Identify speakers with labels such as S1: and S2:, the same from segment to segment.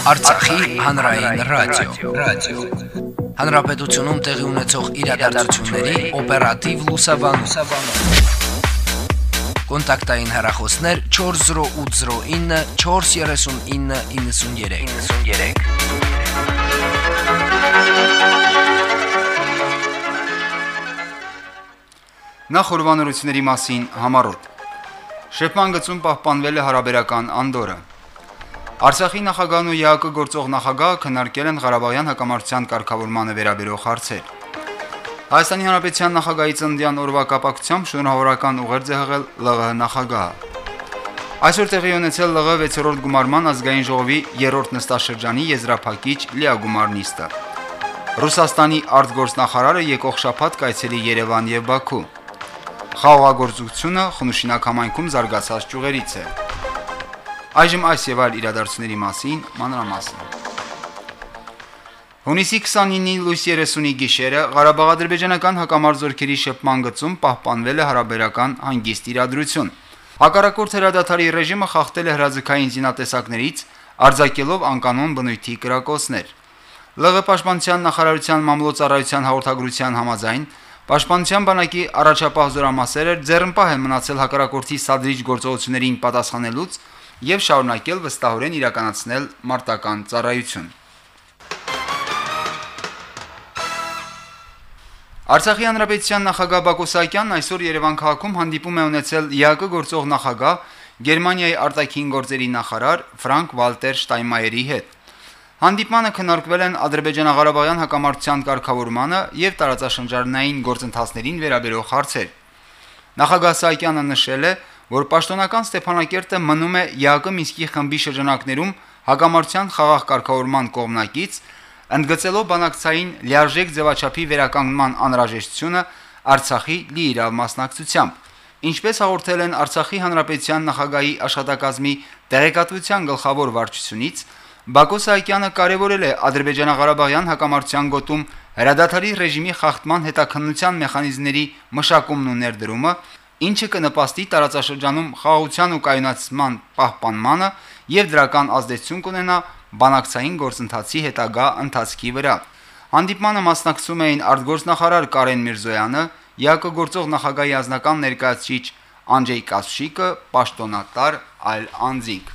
S1: Արցախի հանրային ռադիո, ռադիո։ Հանրապետությունում տեղի ունեցող իրադարձությունների օպերատիվ լուսաբանում։ Կոնտակտային հեռախոսներ 40809 43993։ 93
S2: Նախորbanությունների մասին համառոտ։ Շեփման գծում պահպանվել է հարաբերական անդորը։ Արցախի նախագահն ու ՀԱԿ գործող նախագահը քննարկել են Ղարաբաղյան հակամարտության կարգավորմանը վերաբերող հարցեր։ Հայաստանի Հանրապետության նախագահի ծննդյան օրվա կապակցությամբ շնորհավորական ուղերձ է հղել ԼՂՀ նախագահը։ Այսօր տեղի ունեցել ԼՂ 6-րդ գումարման ազգային ժողովի 3-րդ նստաշրջանի եզրափակիչ լիագումար նիստը։ Ռուսաստանի արտգործնախարարը եկող շաբաթ կայցելի Երևան եւ Բաքու։ Խաղաղագործությունը Խնուշինակ համայնքում զարգացած ճյուղերից է։ Այժմ այս եւ այլ իրադարձությունների մասին մանրամասն։ Հունիսի 29-ի լույս 30-ի գիշերը Ղարաբաղ-ադրբեջանական հակամարձությունների շփման գծում պահպանվել է հարաբերական հանգիստ իրադրություն։ Հակառակորդ հրադադարի ռեժիմը խախտել է հրաձգային զինատեսակներից, արձակելով անկանոն բնույթի կրակոցներ։ ԼՂ պաշտպանության նախարարության մամլոյցարայության հաղորդագրության համաձայն Պաշտպանության բանակի առաջապահ զորամասերը ձեռնպահ են մնացել հակառակորդի սադրիչ գործողություններին պատասխանելուց եւ շարունակել վստահորեն իրականացնել մարտական ծառայություն։ Արցախի հանրապետության նախագահ Բակո Սահակյանն այսօր Երևան քաղաքում հանդիպում է ունեցել ՀԱԿ գործող նախագահ Գերմանիայի արտաքին գործերի նախարար Ֆրանկ Վալտեր Շտայնմայերի հետ։ Հանդիպմանը քննարկվել են Ադրբեջանա-Ղարաբաղյան հակամարտության կարգավորմանը եւ տարածաշրջանային գործընթացներին վերաբերող հարցեր։ Նախագահ Սահակյանը նշել է, որ պաշտոնական Ստեփանակերտը մնում է ՀԱԿ Մինսկի խմբի շրջանակներում հակամարտության խաղաղ կարգավորման կողմնակից, ընդգծելով բանակցային լիարժեք ձևաչափի վերականգնման անհրաժեշտությունը Արցախի լիիրավ մասնակցությամբ։ Ինչպես հաղորդել են Արցախի հանրապետության նախագահի աշխատակազմի տեղեկատվության գլխավոր վարչությունից, Բակո Սահակյանը կարևորել է Ադրբեջանա-Ղարաբաղյան հակամարտության գոտում հրադադարի ռեժիմի խախտման հետաքննության մեխանիզմների մշակումն ու ներդրումը, ինչը կնպաստի տարածաշրջանում խաղաղության ու կայունացման պահպանմանը եւ դրական ազդեցություն կունենա բանակցային գործընթացի հետագա ընթացքի վրա։ Հանդիպմանը մասնակցում էին արտգործնախարար Կարեն Միրզոյանը, ՀԱԿ գործող նախագահի ազնական ներկայացուցիչ Անջեյ Կասշիկը, պաշտոնատար այլ անձինք։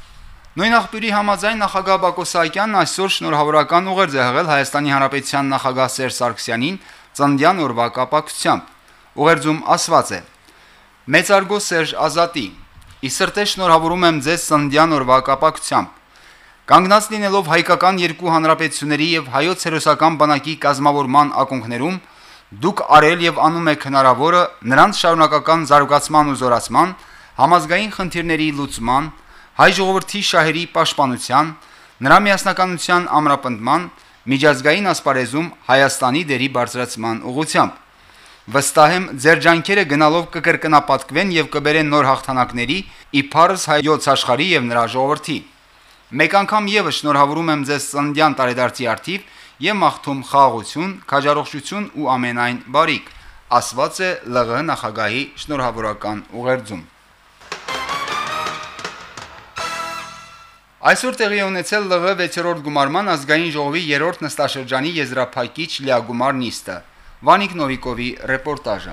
S2: Նույն աղբյուրի համաձայն նախագահ Բակո Սահակյանն այսօր շնորհավորական ուղերձ է հղել Հայաստանի Հանրապետության նախագահ Սերժ Սարգսյանին ծննդյան օրվա կապակցությամբ։ Ուղերձում ասված է. Մեծարգո Սերժ Ազատի, ի սրտե շնորհավորում եմ ձեզ ծննդյան օրվա կապակցությամբ։ Կանգնած լինելով հայկական երկու հանրապետությունների եւ հայոց հերոսական բանակի կազմավորման ակունքներում, դուք արել եւ անում եք հնարավորը նրանց շարունակական զարգացման ու զորացման, համազգային խնդիրների լուծման, հայ ժողովրդի շահերի պաշտպանության, նրա միասնականության ամրապնդման, միջազգային ասպարեզում Հայաստանի դերի բարձրացման ուղղությամբ։ Վստահ եմ, ձեր ջանքերը գնալով կկրկնապատկվեն եւ կբերեն նոր հաղթանակների իբարս հայոց աշխարհի եւ նրա ժողովրդի։ Մեկ անգամ եւս շնորհավորում եմ ձեզ ծննդյան տարեդարձի արդիվ եւ մաղթում խաղաղություն, քաջարողջություն ու ամենայն բարիք, ասված է ԼՂ նախագահի շնորհավորական ուղերձում։ Այսօր տեղի ունեցել ԼՂ 6-րդ գումարման ազգային ժողովի 3-րդ նստաշրջանի եզրափակիչ լիագումար նիստը։ Վանիկ Նովիկովի ռեպորտաժը։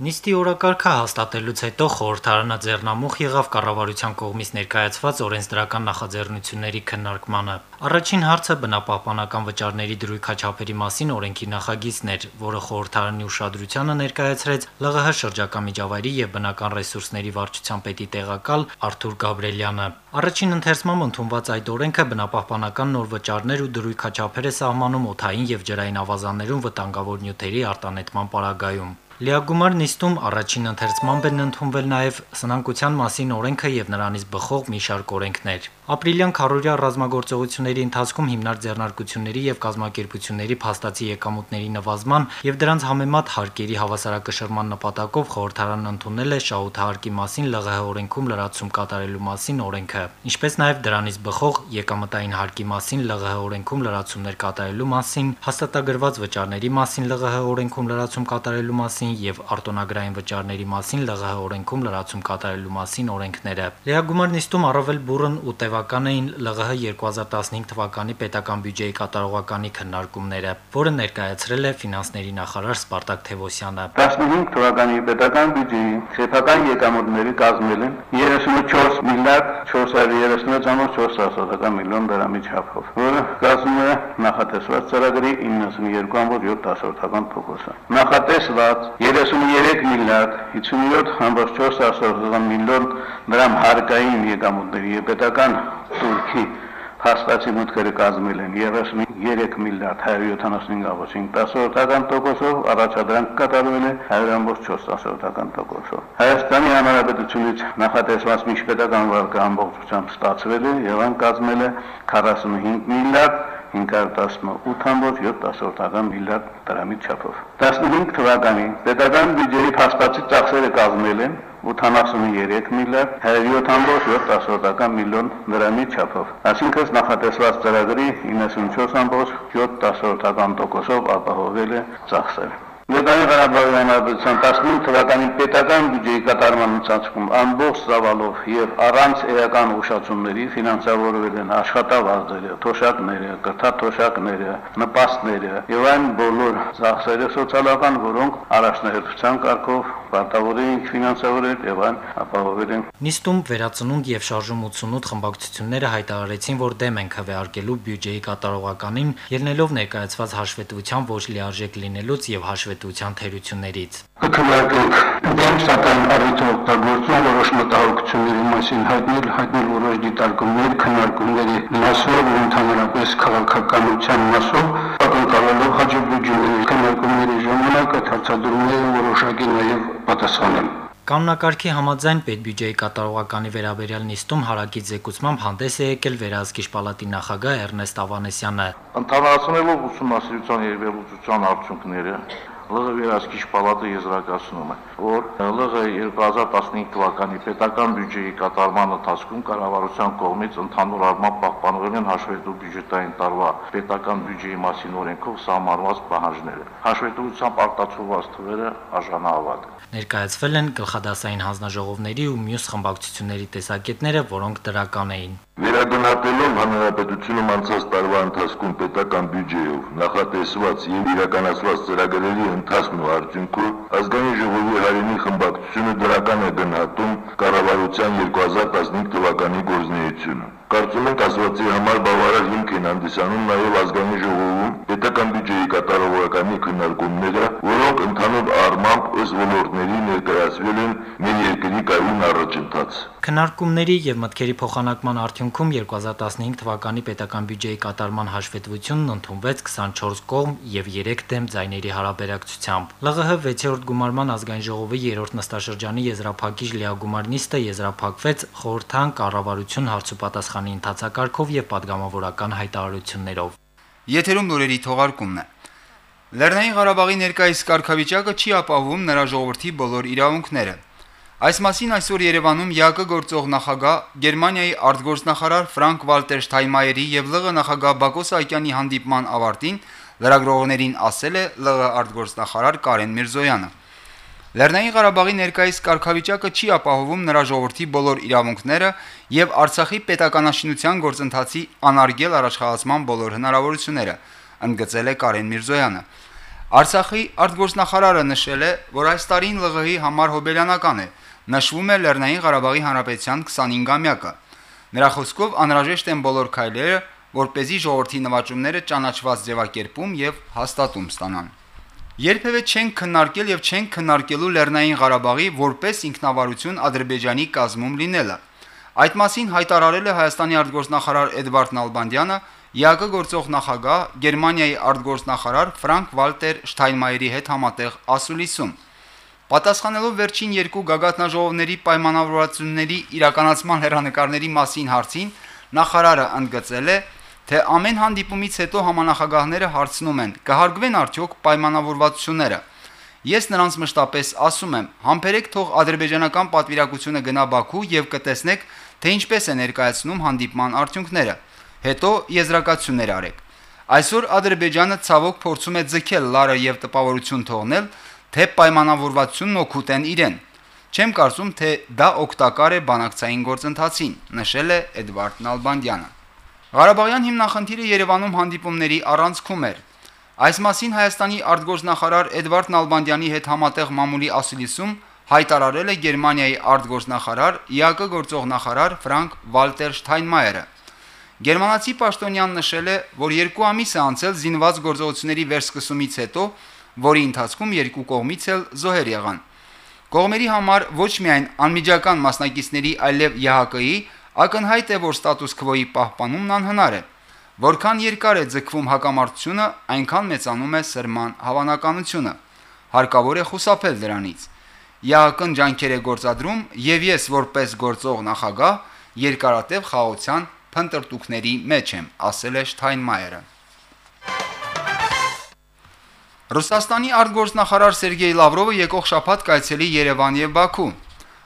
S3: Նիստի օրակարգը հաստատելուց հետո խորհրդարանը ձեռնամուխ եղավ կառավարության կողմից ներկայացված օրենսդրական նախաձեռնությունների քննարկմանը։ Առաջին հարցը բնապահպանական վճարների դրույքաչափերի մասին օրենքի նախագիծն էր, որը խորհրդարանի ուշադրությանը ներկայացրեց ԼՂՀ շրջակա միջավայրի եւ բնական ռեսուրսների վարչության պետի տեղակալ Արթուր Գաբրելյանը։ Առաջին ընթերցմամբ ընդունված այդ օրենքը բնապահպանական նոր վճարներ ու դրույքաչափեր է սահմանում օթային եւ ջրային ավազաններում վտանգավոր նյութերի արտանետման պարագայում։ Լիագումար նիստում առաջին ընթերցմամբ են ընդունվել նաև սնանկության մասին օրենքը եւ նրանից բխող մի շարք օրենքներ։ Ապրիլյան քարորիա ռազմագործողությունների ընթացքում հիմնարկ ձեռնարկությունների եւ կազմակերպությունների փաստացի եկամուտների նվազման եւ դրանց համեմատ հարկերի հավասարակշռման նպատակով խորհրդարանն ընդունել է շահութահարկի մասին ԼՂՀ օրենքում լրացում կատարելու մասին օրենքը, ինչպես նաեւ դրանից բխող եկամտային հարկի մասին ԼՂՀ օրենքում լրացումներ կատարելու մասին, հաստատագրված վճարների մասին ԼՂՀ օրենքում լրացում կատարելու մասին մասին եւ արտոնագրային վճարների մասին ԼՂՀ օրենքում լրացում կատարելու մասին օրենքները։ Լիագումար նիստում առավել բուրըն ու տևական էին ԼՂՀ 2015 թվականի պետական բյուջեի կատարողականի քննարկումները, որը ներկայացրել է ֆինանսների նախարար Սպարտակ Թևոսյանը։
S4: 15 թվականի պետական բյուջեի սեփական եկամուտների կազմել են 34 միլիարդ 436.4 միլիոն դրամի չափով, որը կազմում է նախատեսված ծրագրի 92.7%-ը։ Նախատեսված 33 միլիարդ 57.4 միլիոն դրամ հարկային եկամուտների եւ պետական ծուրքի հաստատի մուտքերը կազմել են 33 միլիարդ 175.5%-ական տոկոսով, առաջադրանք կատարվել է 100.4%-ական տոկոսով։ Հայաստանի Հանրապետությունից նախատեսված միջպետական վարկը ամբողջությամբ ստացվել է եւ ան կազմել է 45 միլիարդ 518.7 միլիարդ դրամի չափով։ 15 թվականին պետական բյուջեի փաստացի ծախսերը կազմել են 83 միլիարդ 107.7 միլիոն դրամի չափով։ Այսինքն նախատեսված ծրագրի 94.7%-ով ապահովել է ծախսերը։ Ներկայ Ղարաբաղի Հանրապետության 15 թվականի պետական բյուջեի կատարման ընթացքում ամբողջ ծավալով եւ առանց էական ուշացումների ֆինանսավորվել են աշխատավարձերը, թոշակները, կրթաթոշակները, նպաստները եւ այն բոլոր ծախսերը սոցիալական, որոնք առաջնահերթության կարգով պարտավոր էին ֆինանսավորել եւ այն ապահովել են։
S3: Նիստում վերացնունդ եւ շարժում 88 խմբակցությունները հայտարարեցին, որ դեմ են քվեարկելու բյուջեի կատարողականին, ելնելով ներկայացված հաշվետվության ոչ լիարժեք լինելուց եւ հաշվետվության թերություններից։
S4: Կքննարկենք դեմ սակայն առիթով օգտագործում որոշ մտահոգությունների մասին հայտնել հայտնել որոշ դիտարկումներ քննարկումների մասով ու ընդհանրապես քաղաքականության մասով ակնկալելով հաջողությունների քննարկումների ժամանակ այդ հարցադրումները որոշակի նաև պատասխանել։
S3: Կանոնակարգի համաձայն պետբյուջեի կատարողականի վերաբերյալ նիստում հարակից զեկուցմամբ հանդես է եկել վերահսկիչ պալատի նախագահ Էրնեստ Ավանեսյանը։
S5: Ընդհանրացնելով ուսումնասիրության եւ վերլուծության արդյունքները, ԼՂ վերահսկիչ պալատը եզրակացնում է, որ ԼՂ 2015 թվականի պետական բյուջեի կատարման ընթացքում կառավարության կողմից ընդհանուր առմամբ պահպանվել են հաշվետու բյուջետային տարվա պետական բյուջեի մասին օրենքով սահմանված պահանջները։ Հաշվետվությամբ արտացոլված թվերը արժանահավատ։
S3: Ներկայացվել են գլխադասային հանձնաժողովների ու մյուս խմբակցությունների տեսակետները, որոնք դրական էին։
S6: Վերագնահատելով հանրապետությունում անցած տարվա ընթացքում պետական բյուջեով նախատեսված եւ իրականացված ծրագրերի ընթացքն ու արդյունքը ազգային ժողովի հայրենի խմբակցությունը դրական է գնահատում կառավարության 2015 թվականի գործունեությունը։ Կարծում ենք ասվածի համար բավարար հիմք են հանդիսանում նաև ազգային ժողովում պետական բյուջեի կատարողականի քննարկումները, որոնք ընդհանուր առմամբ ըստ ոլորտների ներկայացվել են մեր երկրի կայուն առաջընթաց։
S3: Քննարկումների եւ մտքերի փոխանակման արդյունքում 2015 թվականի պետական բյուջեի կատարման հաշվետվությունն ընդունվեց 24 կողմ եւ 3 դեմ ձայների հարաբերակցությամբ։ ԼՂՀ 6-րդ գումարման ազգային ժողովի 3-րդ նստաշրջանի եզրափակիչ լիագումար նիստը եզրափակվեց խորհրդան կառավարություն Հայաստանի ընդհանրակարգով եւ падգամավորական հայտարարություններով։
S2: Եթերում նորերի թողարկումն է։ Լեռնային Ղարաբաղի ներկայիս կարգավիճակը չի ապահովում նրա ժողովրդի բոլոր իրավունքները։ Այս մասին այսօր Երևանում ՀԱԿ-ը գործող նախագահ Գերմանիայի արտգործնախարար Ֆրանկ Վալտեր Շթայմայերի եւ ԼՂ նախագահ Բակո Սահակյանի հանդիպման ավարտին լրագրողներին ասել է ԼՂ արտգործնախարար Կարեն Միրզոյանը։ Լեռնային Ղարաբաղի ներկայիս կարգավիճակը չի ապահովում նրա ժողովրդի բոլոր իրավունքները եւ Արցախի պետականաշինության գործընթացի անարգել առաջխաղացման բոլոր հնարավորությունները, ընդգծել է Կարեն Միրզոյանը։ Արցախի արտգործնախարարը նշել է, որ այս տարին ԼՂՀ-ի համար հոբելյանական է, նշվում է Լեռնային Ղարաբաղի Հանրապետության 25-ամյակը։ Նրա խոսքով անհրաժեշտ են բոլոր քայլերը, որ เป զի ժողովրդի նվաճումները ճանաչված ձևակերպում եւ հաստատում ստանան։ Երբևէ չենք քննարկել եւ չենք քննարկելու Լեռնային Ղարաբաղի որպես ինքնավարություն Ադրբեջանի կազմում լինելը։ Այդ մասին հայտարարել է Հայաստանի արտգործնախարար Էդվարդ Նալբանդյանը, ՀԱԿ գործող նախագահ Գերմանիայի արտգործնախարար Ֆրանկ Վալտեր Շթայնմայերի հետ համատեղ ասուլիսում։ Պատասխանելով վերջին երկու գագաթնաժողովների պայմանավորվածությունների իրականացման հերանեկարների մասին հարցին, նախարարը ընդգծել է, թե ամեն հանդիպումից հետո համանախագահները հարցնում են. կհարգվեն արդյոք պայմանավորվածությունները։ Ես նրանց մշտապես ասում եմ, համբերեք թող ադրբեջանական պատվիրակությունը գնա Բաքու եւ կտեսնեք, թե ինչպես է ներկայացնում հանդիպման արդյունքները։ Հետո եզրակացություններ արեք։ Այսօր Ադրբեջանը ցավոք փորձում է ձգել լարը եւ տպավորություն թողնել, թե պայմանավորվածությունն օգուտ են իրեն։ Չեմ կարծում, թե դա օգտակար է բանակցային գործընթացին, նշել է Էդվարդ Նալբանդյանը։ Ղարաբաղյան հիմնախնդիրը Երևանում հանդիպումների առանցքում էր։ Այս մասին Հայաստանի արտգործնախարար Էդվարդ Նալբանդյանի հետ համատեղ մամուլի ասուլիսում հայտարարել է Գերմանիայի արտգործնախարար ՀԱԿ գործող նախարար Ֆրանկ Վալտեր Շթայնմայերը։ Գերմանացի պաշտոնյան նշել է, որ երկու ամիս է անցել զինված գործողությունների վերսկսումից հետո, որի ընթացքում երկու կողմից էլ զոհեր եղան։ Կողմերի համար ոչ միայն անմիջական մասնակիցների, այլև ՀՀԿ-ի ակնհայտ է, որ ստատուս քվոյի պահպանումն անհնար է։ Որքան երկար է ձգվում հակամարտությունը, այնքան մեծանում է սրման հավանականությունը։ Հարկավոր է խուսափել դրանից։ ՀՀԿ-ն ջանքեր է գործադրում եւ ես որպես գործող նախագահ երկարատև խաղաղության փնտրտուքների մեջ եմ, ասել է Շթայնմայերը։ Ռուսաստանի արտգործնախարար Սերգեյ Լավրովը եկող շաբաթ կայցելի Երևան եւ Բաքու։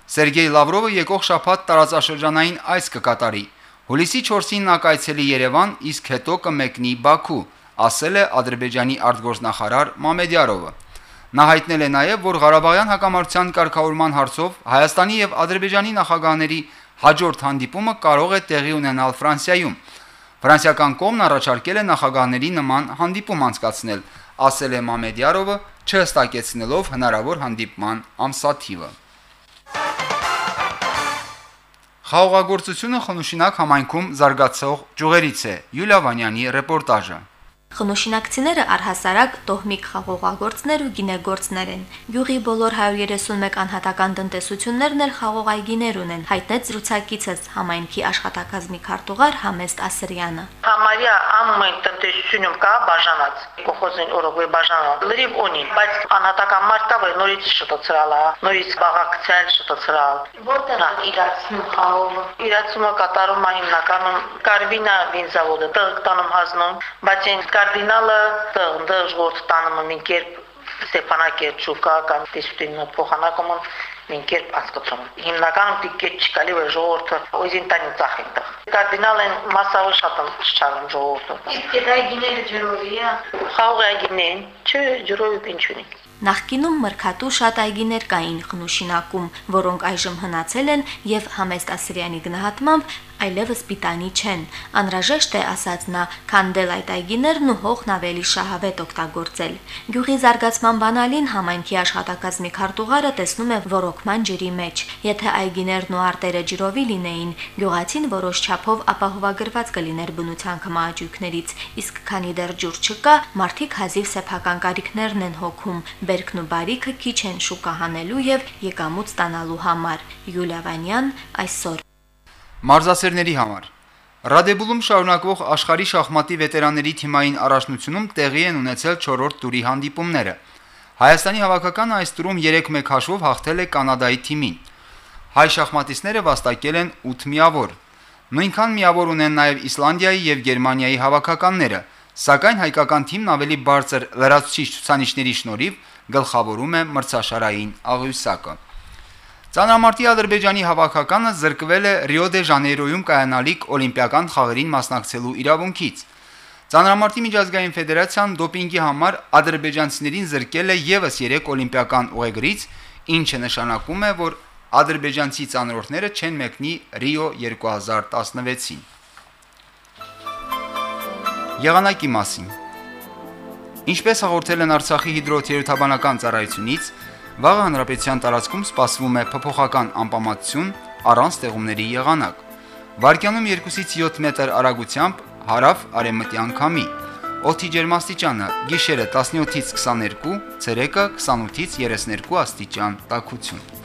S2: Սերգեյ Լավրովը եկող շաբաթ տարածաշրջանային այց կկատարի։ Հուլիսի 4-ին նա կայցելի Երևան, իսկ հետո կմեկնի Բաքու, ասել է Ադրբեջանի արտգործնախարար Մամեդյարովը։ Նա հայտնել է նաև, որ Ղարաբաղյան հակամարտության կարգավորման հարցով Հայաստանի եւ Ադրբեջանի նախագահների հաջորդ հանդիպումը կարող է տեղի ունենալ Ֆրանսիայում։ Ֆրանսիական կողմն առաջարկել է նախագահների նման հանդիպում անցկացնել, ասել է Մամեդյարովը, չհստակեցնելով հնարավոր հանդիպման ամսաթիվը։ Խաղողագործությունը խնուշինակ համայնքում զարգացող ճյուղերից է։ Յուլիա Վանյանի ռեպորտաժը։
S7: Խնոշինակցիները առհասարակ տոհմիկ խաղողագործներ ու գինեգործներ են։ Գյուղի բոլոր 131 անհատական տնտեսություններն էլ խաղողայգիներ ունեն, հայտնեց զրուցակիցս համայնքի աշխատակազմի քարտուղար Համեստ Ասրյանը։
S8: Համարյա ամեն տնտեսությունում կա բաժանած, կողոզին օրոգի բաժանած, լրիվ ունի, բայց անհատական մարդ կա, որ նորից շտացրալ է, նորից բաղակցել շտացրալ։
S7: Որտեղ է իրացնում խաղողը։
S8: Իրացումը կատարում է հիմնականում Կարվինա վինզավոդը, տեղ տանում հազնում, բայց այն կարդինալը ժողովուրդ տանում մի կերպ Ստեփանակերտ շուկա կամ տեսուտին փոխանակում մին կերպ ասկացում։ Հիմնականում դիքե չկալի որ ժողովուրդը օզին տանի ծախին տեղ։ Կարդինալեն մասսավը շատ չարում ժողովուրդը։
S7: Իսկ դա գիները ջրովի է։
S8: Խաղողը գինեն, չէ ջրովի պինչունի։
S7: Նախկինում մրգատու շատ այգիներ կային Խնուշինակում, որոնք այժմ հնացել են եւ Համեստ Ասրյանի գնահատմամբ այլևս պիտանի չեն։ Անրաժեշտ է, ասաց նա, քանդել այդ այգիներն ու հողն ավելի շահավետ օգտագործել։ Գյուղի զարգացման բանալին համայնքի աշխատակազմի քարտուղարը տեսնում է ռոռոկման ջրի մեջ։ Եթե այգիներն ու արտերը ջրովի լինեին, գյուղացին որոշ չափով ապահովագրված կլիներ բնության կմաճույքներից, իսկ քանի դեռ ջուր չկա, մարդիկ հազիվ սեփական կարիքներն են հոգում, բերքն ու բարիքը քիչ են շուկա հանելու եւ եկամուտ ստանալու համար։ Յուլիա Վանյան այսօր
S2: Մարզասերների համար Ռադեբուլում շարունակվող աշխարհի շախմատի վետերանների թիմային առաջնությունում տեղի են ունեցել 4-րդ տուրի հանդիպումները։ Հայաստանի հավաքականը այս տուրում 3-1 հաշվով հաղթել է կանադայի թիմին։ Հայ շախմատիստները վաստակել են 8 միավոր։ Նույնքան միավոր ունեն նաև Իսլանդիայի եւ Գերմանիայի հավաքականները, սակայն հայկական թիմն ավելի բարձր լրացուցիչ ցուցանիշների շնորհիվ գլխավորում է մրցաշարային աղյուսակը։ Ծանրամարտի Ադրբեջանի հավաքականը զրկվել է Ռիո դե Ժանեյրոյում կայանալիք օլիմպիական խաղերին մասնակցելու իրավունքից։ Ծանրամարտի միջազգային ֆեդերացիան դոպինգի համար ադրբեջանցիներին զրկել է եւս 3 օլիմպիական ուղեգրից, ինչը նշանակում է, որ ադրբեջանցի ծանրորդները չեն մեկնի Ռիո 2016-ին։ Եղանակի մասին. Ինչպես հաղորդել են Արցախի հիդրոթերապևտաբանական ծառայությունից, Վաղ հանրապետության տարածքում սպասվում է փոփոխական անպամատություն առանց ձեղումների եղանակ։ Վարկյանում 2-ից 7 մետր արագությամբ հարավ արևմտյան քամի։ Օդի ջերմաստիճանը՝ գիշերը 17-ից 22, ցերեկը 28-ից 32 աստիճան տաքություն։